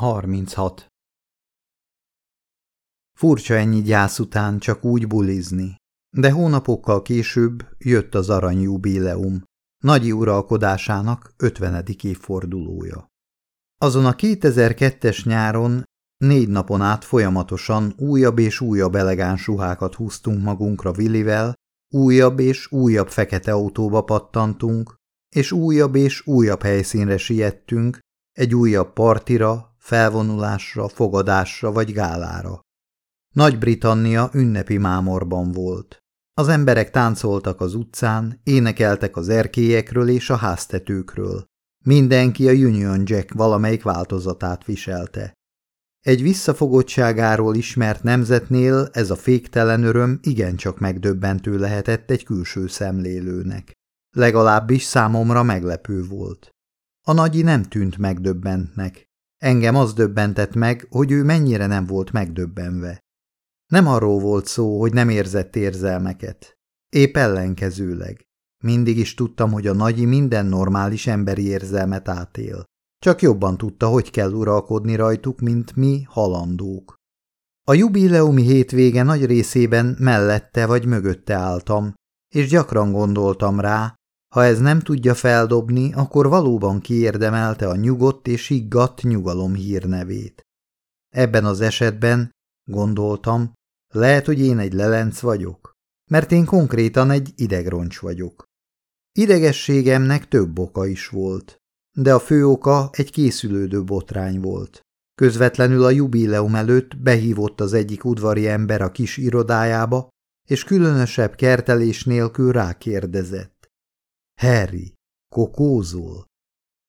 36. Furcsa ennyi gyász után csak úgy bulizni, de hónapokkal később jött az aranyjubileum, nagyi uralkodásának 50. évfordulója. Azon a 2002-es nyáron négy napon át folyamatosan újabb és újabb elegáns ruhákat húztunk magunkra Willivel, újabb és újabb fekete autóba pattantunk, és újabb és újabb helyszínre siettünk, egy újabb partira, felvonulásra, fogadásra vagy gálára. Nagy-Britannia ünnepi mámorban volt. Az emberek táncoltak az utcán, énekeltek az erkélyekről és a háztetőkről. Mindenki a Union Jack valamelyik változatát viselte. Egy visszafogottságáról ismert nemzetnél ez a féktelen öröm igencsak megdöbbentő lehetett egy külső szemlélőnek. Legalábbis számomra meglepő volt. A nagyi nem tűnt megdöbbentnek. Engem az döbbentett meg, hogy ő mennyire nem volt megdöbbenve. Nem arról volt szó, hogy nem érzett érzelmeket. Épp ellenkezőleg. Mindig is tudtam, hogy a nagyi minden normális emberi érzelmet átél. Csak jobban tudta, hogy kell uralkodni rajtuk, mint mi halandók. A jubileumi hétvége nagy részében mellette vagy mögötte álltam, és gyakran gondoltam rá, ha ez nem tudja feldobni, akkor valóban kiérdemelte a nyugodt és higgadt nyugalom hírnevét. Ebben az esetben, gondoltam, lehet, hogy én egy lelenc vagyok, mert én konkrétan egy idegroncs vagyok. Idegességemnek több oka is volt, de a fő oka egy készülődő botrány volt. Közvetlenül a jubileum előtt behívott az egyik udvari ember a kis irodájába, és különösebb kertelés nélkül rákérdezett. Harry, kokózol?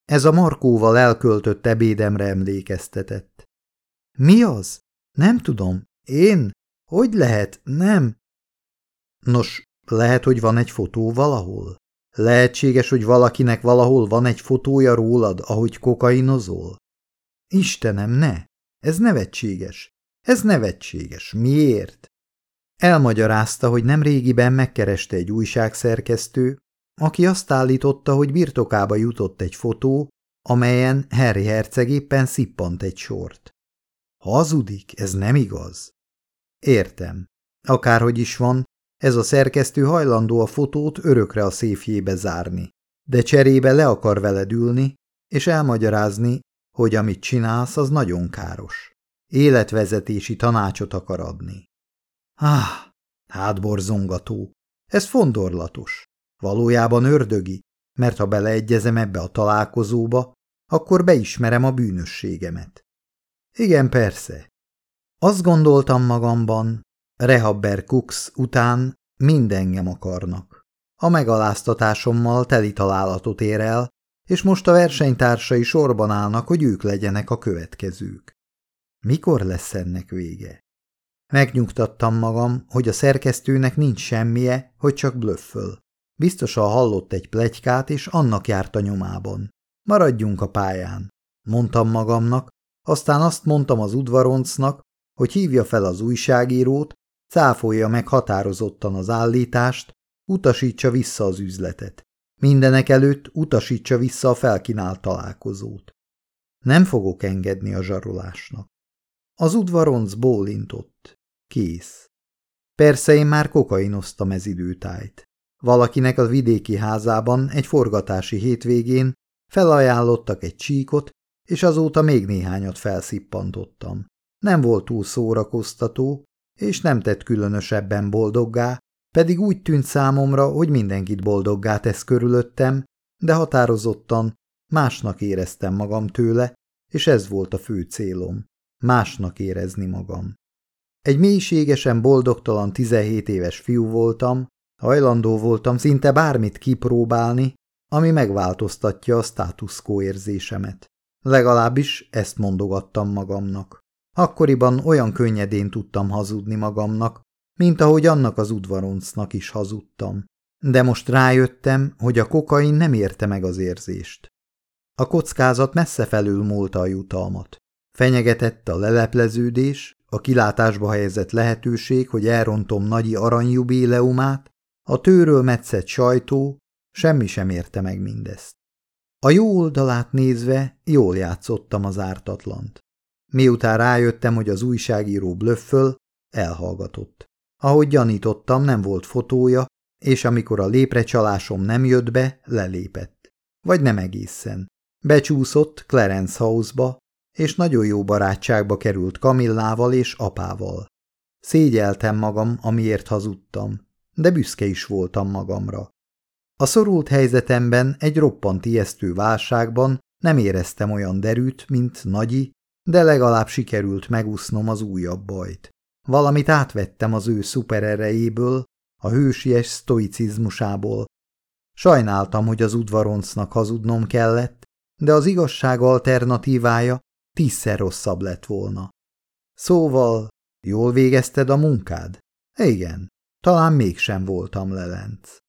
Ez a Markóval elköltött ebédemre emlékeztetett. Mi az? Nem tudom. Én? Hogy lehet? Nem. Nos, lehet, hogy van egy fotó valahol? Lehetséges, hogy valakinek valahol van egy fotója rólad, ahogy kokainozol? Istenem, ne! Ez nevetséges. Ez nevetséges. Miért? Elmagyarázta, hogy nem régiben megkereste egy újságszerkesztő, aki azt állította, hogy birtokába jutott egy fotó, amelyen Harry herceg éppen szippant egy sort. Hazudik, ez nem igaz. Értem. Akárhogy is van, ez a szerkesztő hajlandó a fotót örökre a széfjébe zárni, de cserébe le akar veled ülni, és elmagyarázni, hogy amit csinálsz, az nagyon káros. Életvezetési tanácsot akar adni. Ah, hátborzongató. Ez fondorlatos. Valójában ördögi, mert ha beleegyezem ebbe a találkozóba, akkor beismerem a bűnösségemet. Igen, persze. Azt gondoltam magamban, Rehabber Cooks után mind engem akarnak. A megaláztatásommal teli találatot ér el, és most a versenytársai sorban állnak, hogy ők legyenek a következők. Mikor lesz ennek vége? Megnyugtattam magam, hogy a szerkesztőnek nincs semmije, hogy csak blöfföl. Biztosan hallott egy plegykát, és annak járt a nyomában. Maradjunk a pályán, mondtam magamnak, aztán azt mondtam az udvaroncnak, hogy hívja fel az újságírót, cáfolja meg határozottan az állítást, utasítsa vissza az üzletet. Mindenek előtt utasítsa vissza a felkínált találkozót. Nem fogok engedni a zsarolásnak. Az udvaronc bólintott. Kész. Persze én már kokainoztam ez időtájt. Valakinek a vidéki házában egy forgatási hétvégén felajánlottak egy csíkot, és azóta még néhányat felszippantottam. Nem volt túl szórakoztató, és nem tett különösebben boldoggá, pedig úgy tűnt számomra, hogy mindenkit boldoggá tesz körülöttem, de határozottan másnak éreztem magam tőle, és ez volt a fő célom, másnak érezni magam. Egy mélységesen boldogtalan 17 éves fiú voltam, Hajlandó voltam szinte bármit kipróbálni, ami megváltoztatja a status quo érzésemet. Legalábbis ezt mondogattam magamnak. Akkoriban olyan könnyedén tudtam hazudni magamnak, mint ahogy annak az udvaroncnak is hazudtam. De most rájöttem, hogy a kokain nem érte meg az érzést. A kockázat messze felül múlta a jutalmat. Fenyegetett a lelepleződés, a kilátásba helyezett lehetőség, hogy elrontom nagyi aranyjubileumát, a tőről metszett sajtó, semmi sem érte meg mindezt. A jó oldalát nézve jól játszottam az ártatlant. Miután rájöttem, hogy az újságíró blöfföl, elhallgatott. Ahogy gyanítottam, nem volt fotója, és amikor a léprecsalásom nem jött be, lelépett. Vagy nem egészen. Becsúszott Clarence House-ba, és nagyon jó barátságba került Kamillával és apával. Szégyeltem magam, amiért hazudtam, de büszke is voltam magamra. A szorult helyzetemben egy roppant ijesztő válságban nem éreztem olyan derűt, mint Nagyi, de legalább sikerült megúsznom az újabb bajt. Valamit átvettem az ő szupererejéből, a hősies sztoicizmusából. Sajnáltam, hogy az udvaroncnak hazudnom kellett, de az igazság alternatívája tízszer rosszabb lett volna. Szóval, jól végezted a munkád? Igen, talán mégsem voltam lelenc.